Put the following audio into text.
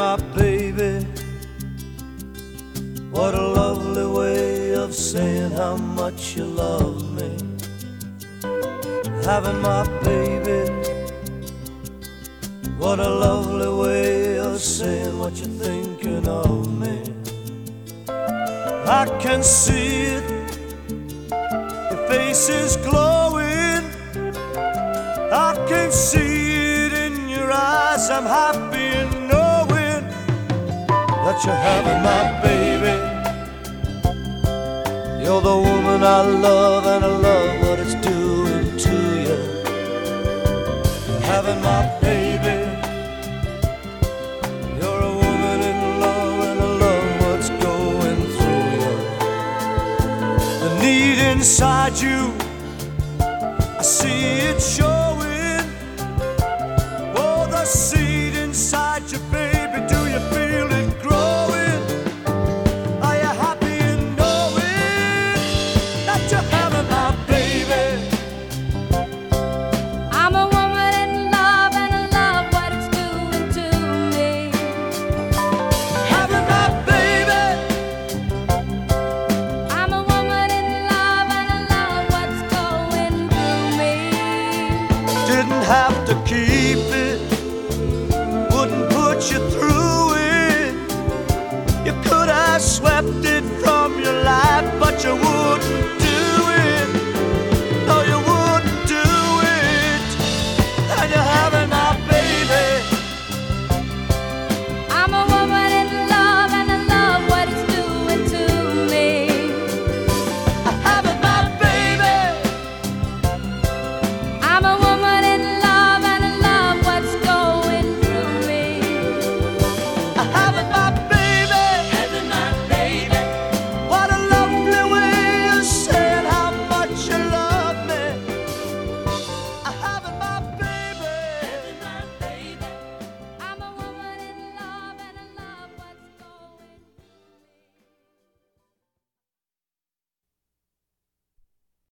my baby. What a lovely way of saying how much you love me. Having my baby. What a lovely way of saying what you're thinking of me. I can see it, your face is glowing. I can see it in your eyes, I'm happy that you're having my baby. You're the woman I love, and I love what it's doing to you. Having my baby. You're a woman in love, and I love what's going through you. The need inside you, I see it showing. Have to keep it, wouldn't put you through it. You could have swept it from your life, but you wouldn't do